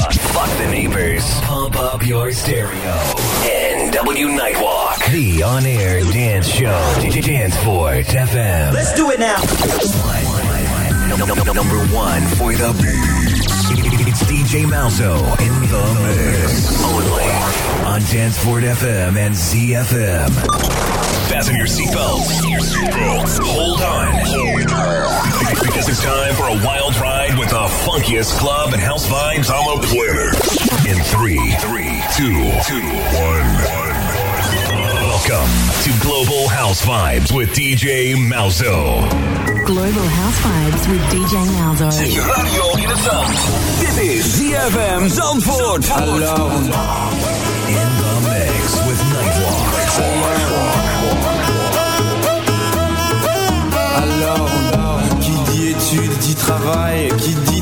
Fuck the neighbors. Pump up your stereo. NW Nightwalk. The on air dance show. Danceport FM. Let's do it now. Number one for the beats. It's DJ Malzo in the mix. Only on Danceport FM and ZFM. Fasten your seatbelts. Hold on. Because it's time for a wild ride with the funkiest club and house vibes on the planet. In three, three, two, two, one, one. Welcome to Global House Vibes with DJ Malzo. Global House Vibes with DJ Malzo. Zet je radio in het zand. Dit is ZFM Zandvoort. Alors, études dit travail, qui dit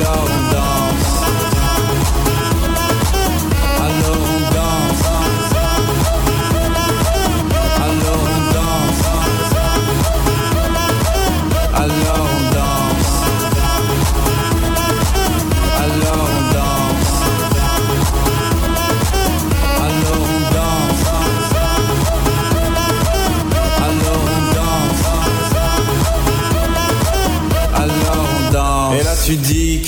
love.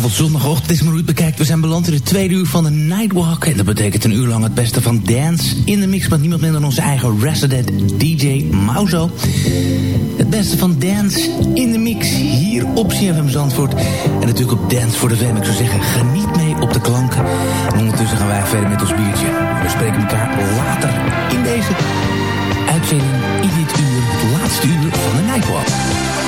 Zaterdagavond, zondagochtend, is maar bekijkt. We zijn beland in het tweede uur van de Nightwalk. En dat betekent een uur lang het beste van dance in de mix... met niemand minder dan onze eigen resident DJ Mauzo. Het beste van dance in de mix hier op CFM Zandvoort. En natuurlijk op Dance voor de Fam. Ik zou zeggen, geniet mee op de klanken. En ondertussen gaan wij verder met ons biertje. We spreken elkaar later in deze uitzending... in dit uur, het laatste uur van de Nightwalk.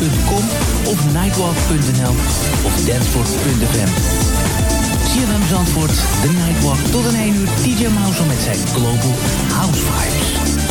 nightwalk.com of nightwalk.nl of danceport.fm. CFM Zandvoort, de Nightwalk tot een 1 uur DJ Mouse met zijn Global House Vibes.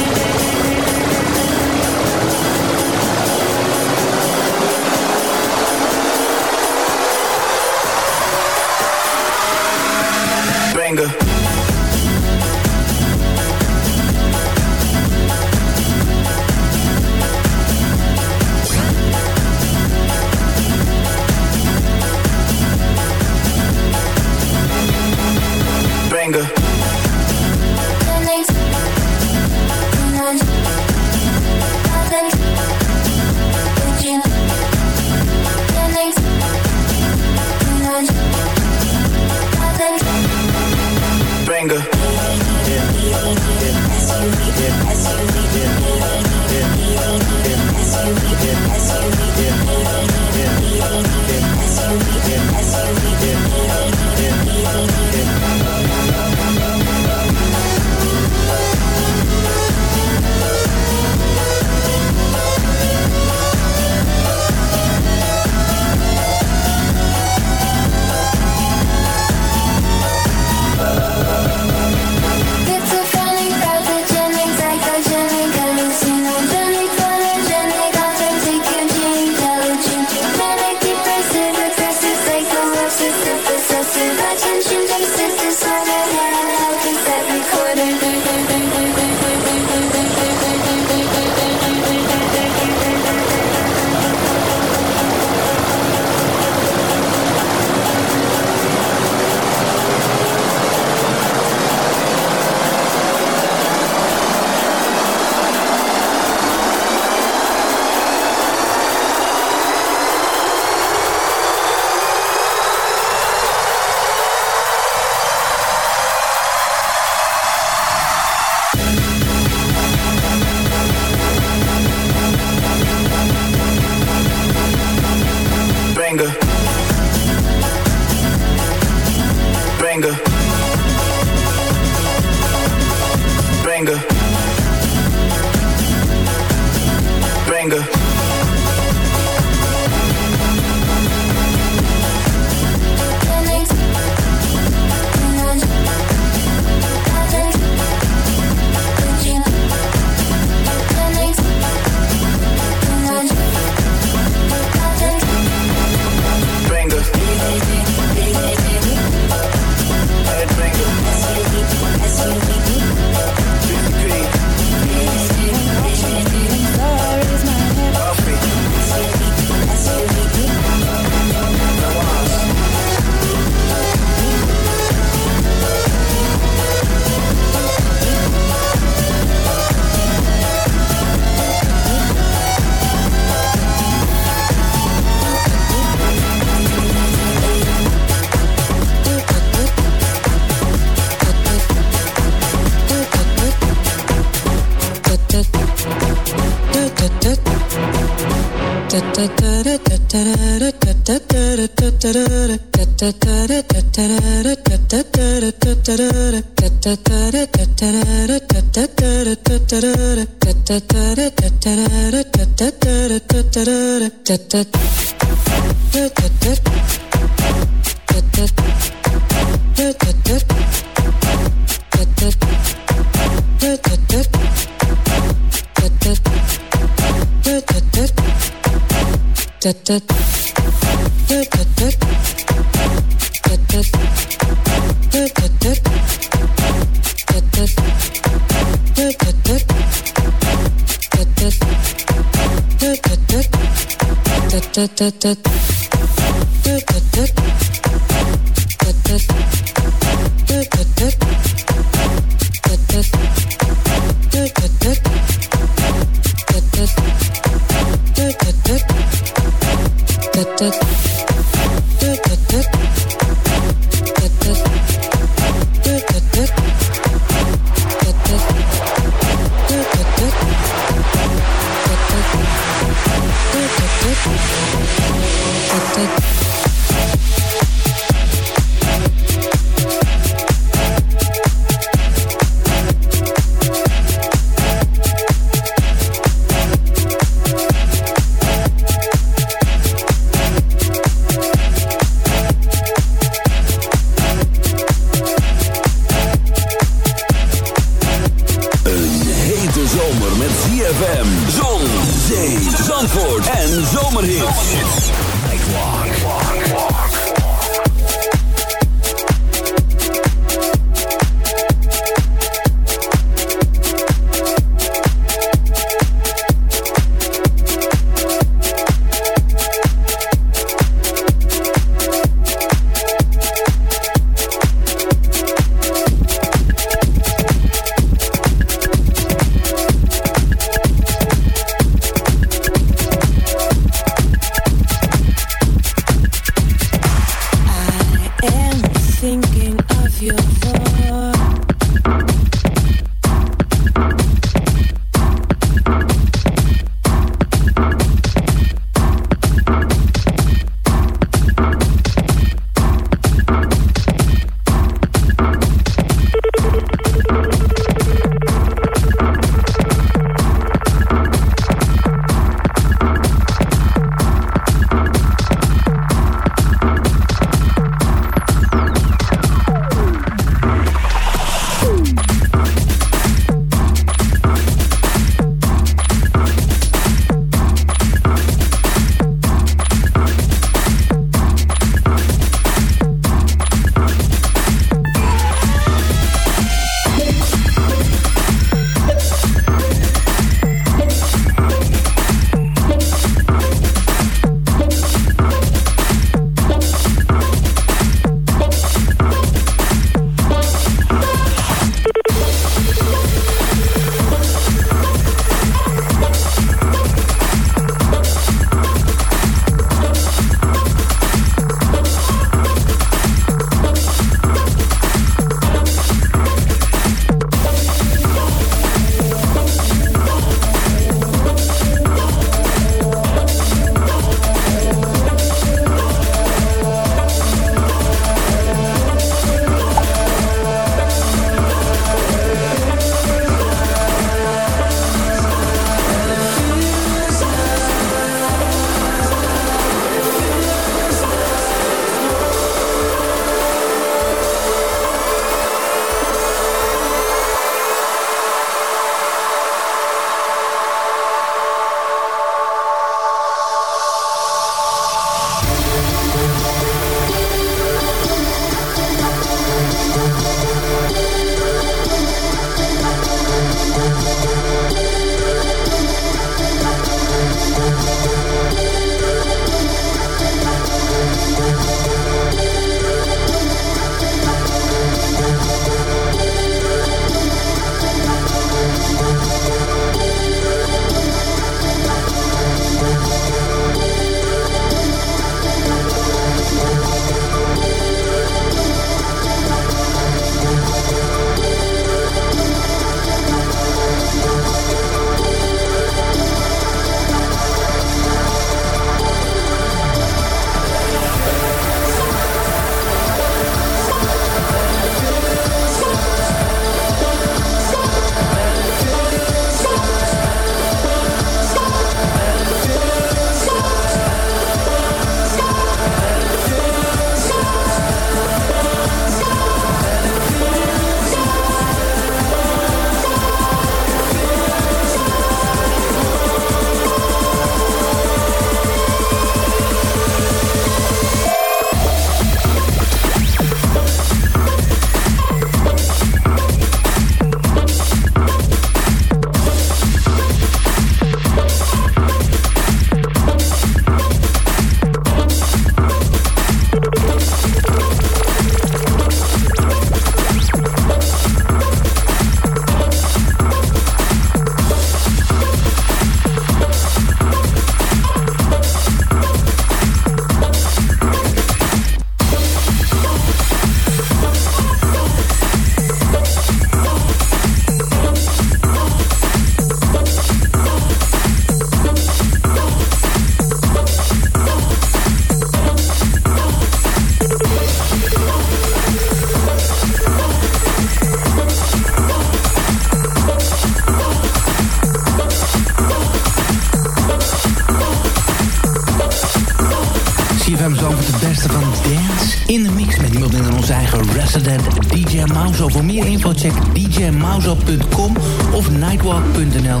Beste van Dance in the Mix. Met iemand in onze eigen resident DJ Mauzo. Voor meer info check djmauzo.com of nightwalk.nl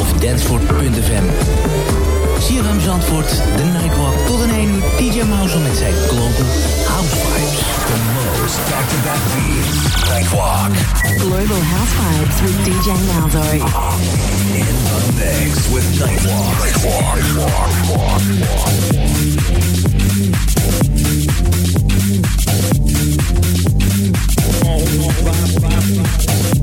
of danceford.fm. CFM Zandvoort, The Nightwalk. Tot een 1 uur DJ Mauzo met zijn Global House Vibes. The most back-to-back beats. Nightwalk. Global House Vibes with DJ Malzo. In the mix with Nightwalk. Nightwalk. Nightwalk. Better. Música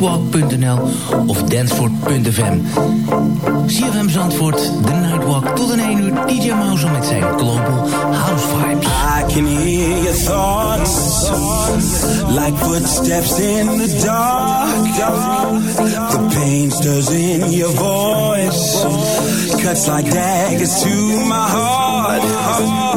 nightwalk.nl of danceport.fm. CFM Zandvoort, The Nightwalk. Tot een 1 uur DJ Mouse met zijn Global House Vibes. I can hear your thoughts, like footsteps in the dark. The pain stirs in your voice, cuts like daggers to my heart.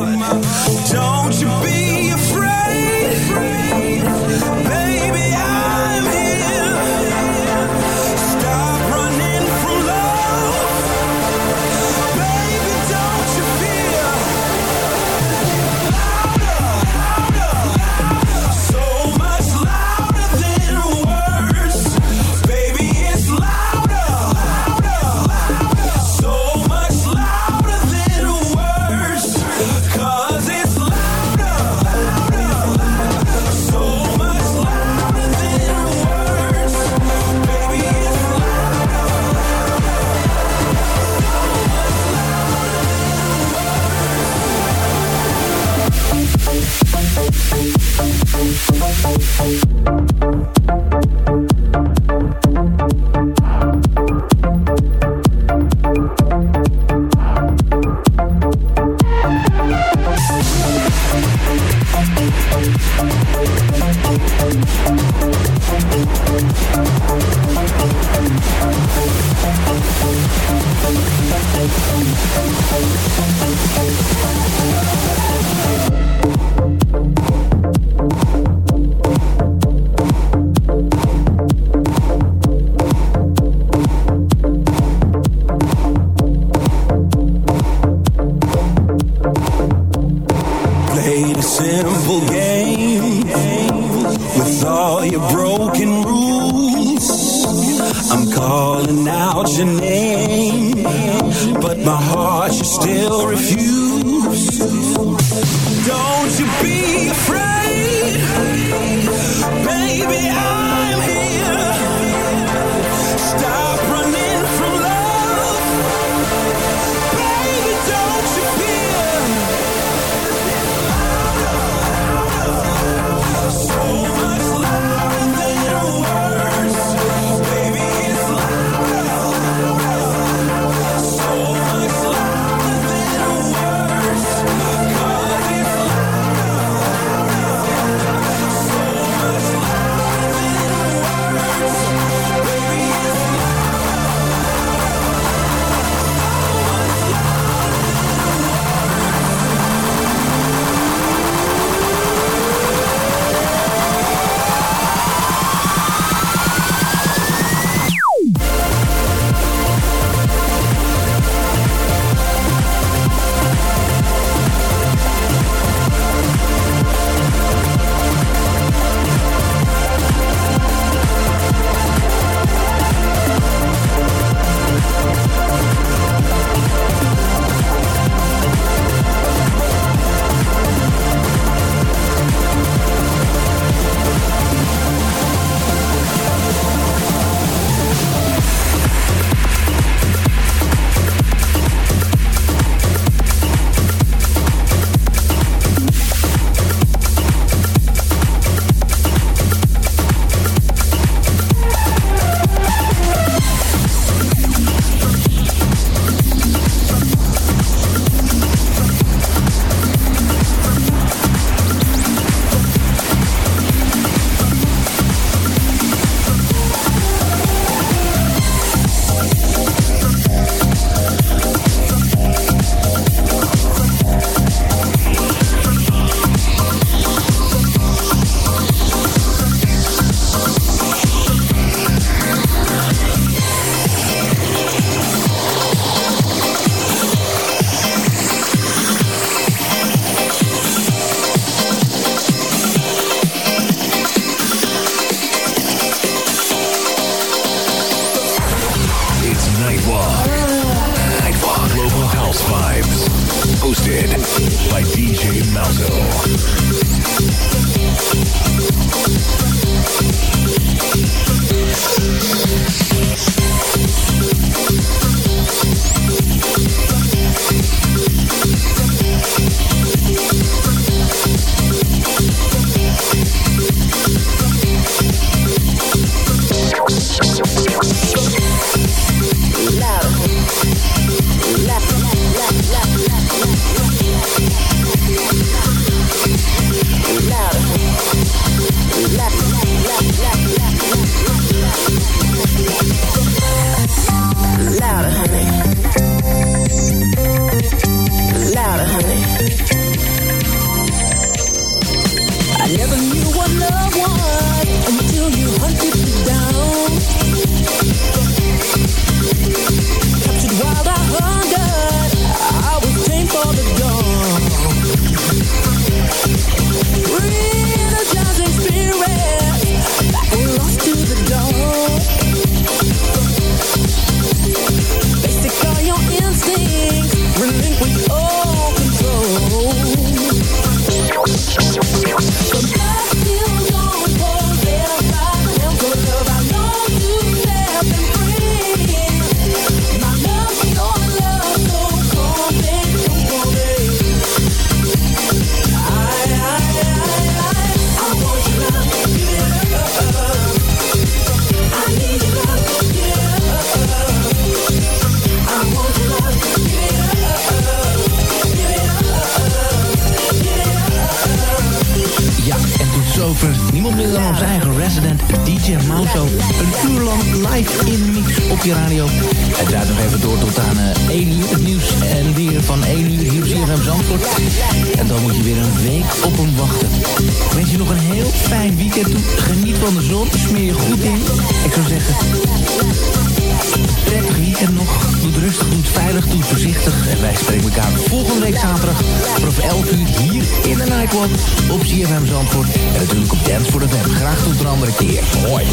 doet veilig, doet voorzichtig. En wij spreken elkaar volgende week zaterdag vanaf 11 uur hier in de Nightwalk op CFM Zandvoort. En natuurlijk op Dance voor de Web. Graag tot een andere keer. Hoi.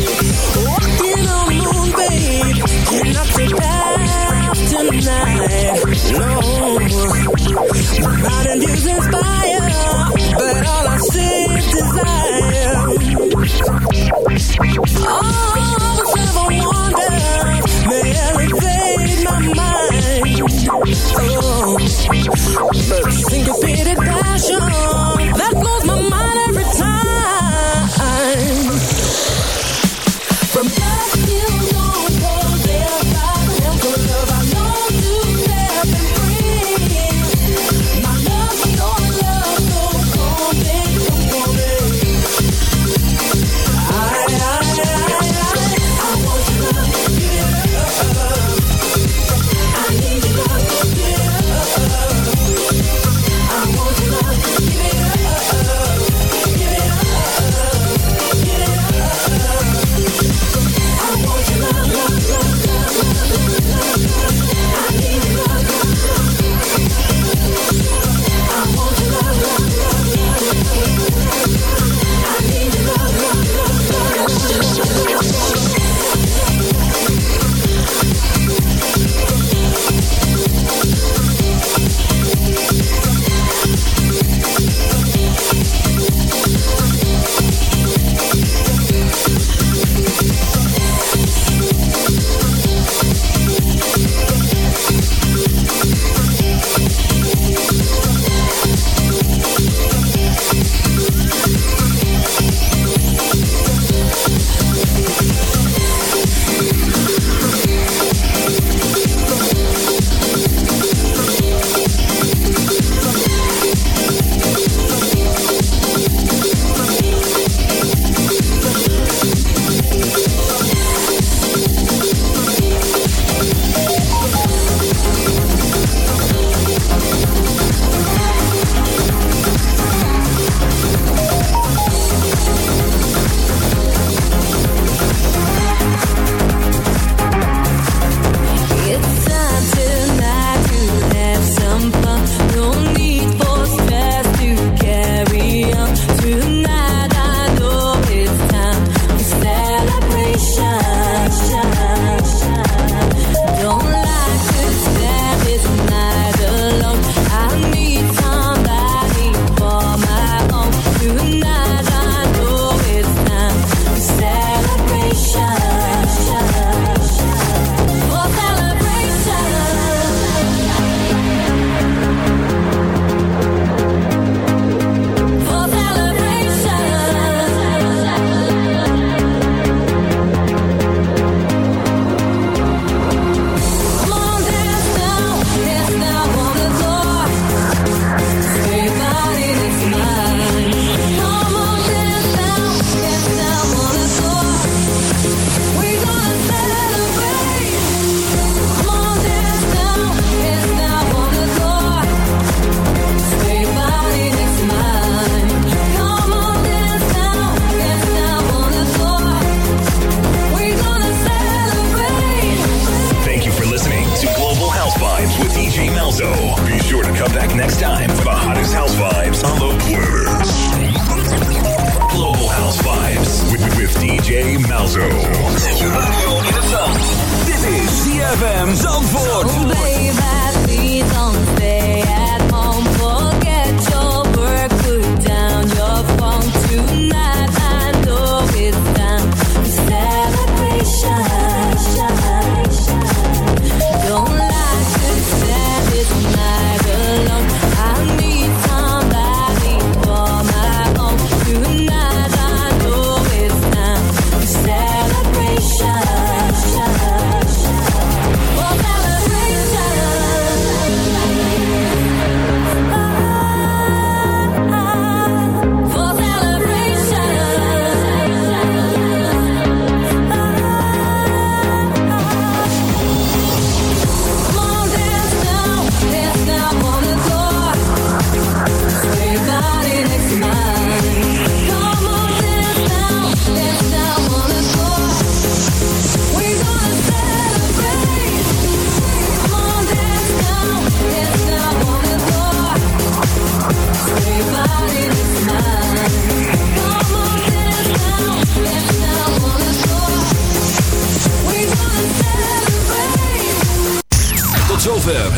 But single show. Be sure to come back next time for the hottest house vibes on the planet. Global House Vibes with, with DJ Malzo. This is ZFM Zandvoort. Oh,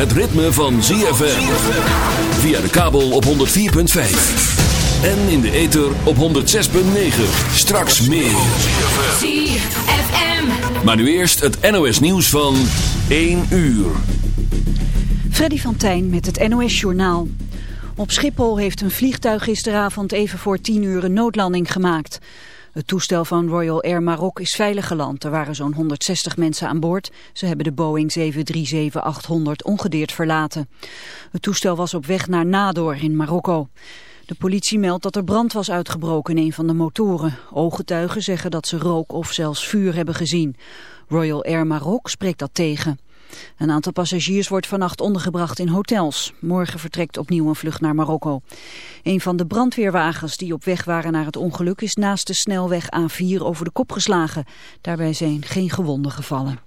het ritme van ZFM. Via de kabel op 104.5. En in de ether op 106.9. Straks meer. ZFM. Maar nu eerst het NOS nieuws van 1 uur. Freddy van Tijn met het NOS Journaal. Op Schiphol heeft een vliegtuig gisteravond even voor 10 uur een noodlanding gemaakt. Het toestel van Royal Air Maroc is veilig geland. Er waren zo'n 160 mensen aan boord. Ze hebben de Boeing 737-800 ongedeerd verlaten. Het toestel was op weg naar Nador in Marokko. De politie meldt dat er brand was uitgebroken in een van de motoren. Ooggetuigen zeggen dat ze rook of zelfs vuur hebben gezien. Royal Air Maroc spreekt dat tegen. Een aantal passagiers wordt vannacht ondergebracht in hotels. Morgen vertrekt opnieuw een vlucht naar Marokko. Een van de brandweerwagens die op weg waren naar het ongeluk is naast de snelweg A4 over de kop geslagen. Daarbij zijn geen gewonden gevallen.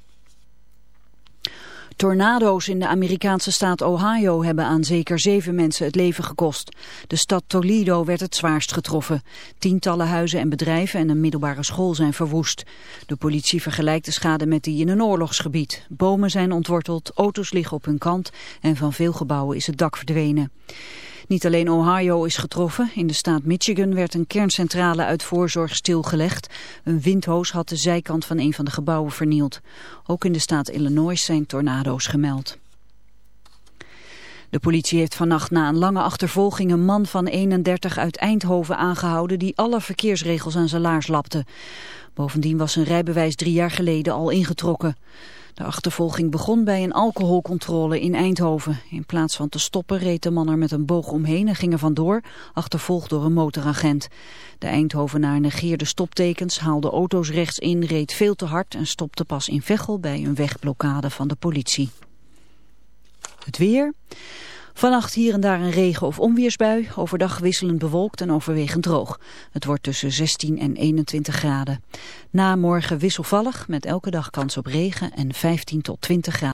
Tornado's in de Amerikaanse staat Ohio hebben aan zeker zeven mensen het leven gekost. De stad Toledo werd het zwaarst getroffen. Tientallen huizen en bedrijven en een middelbare school zijn verwoest. De politie vergelijkt de schade met die in een oorlogsgebied. Bomen zijn ontworteld, auto's liggen op hun kant en van veel gebouwen is het dak verdwenen. Niet alleen Ohio is getroffen. In de staat Michigan werd een kerncentrale uit voorzorg stilgelegd. Een windhoos had de zijkant van een van de gebouwen vernield. Ook in de staat Illinois zijn tornado's gemeld. De politie heeft vannacht na een lange achtervolging een man van 31 uit Eindhoven aangehouden die alle verkeersregels aan zijn laars lapte. Bovendien was zijn rijbewijs drie jaar geleden al ingetrokken. De achtervolging begon bij een alcoholcontrole in Eindhoven. In plaats van te stoppen reed de man er met een boog omheen en ging er vandoor, achtervolgd door een motoragent. De Eindhovenaar negeerde stoptekens, haalde auto's rechts in, reed veel te hard en stopte pas in Veghel bij een wegblokkade van de politie. Het weer... Vannacht hier en daar een regen- of onweersbui. Overdag wisselend bewolkt en overwegend droog. Het wordt tussen 16 en 21 graden. Na morgen wisselvallig met elke dag kans op regen en 15 tot 20 graden.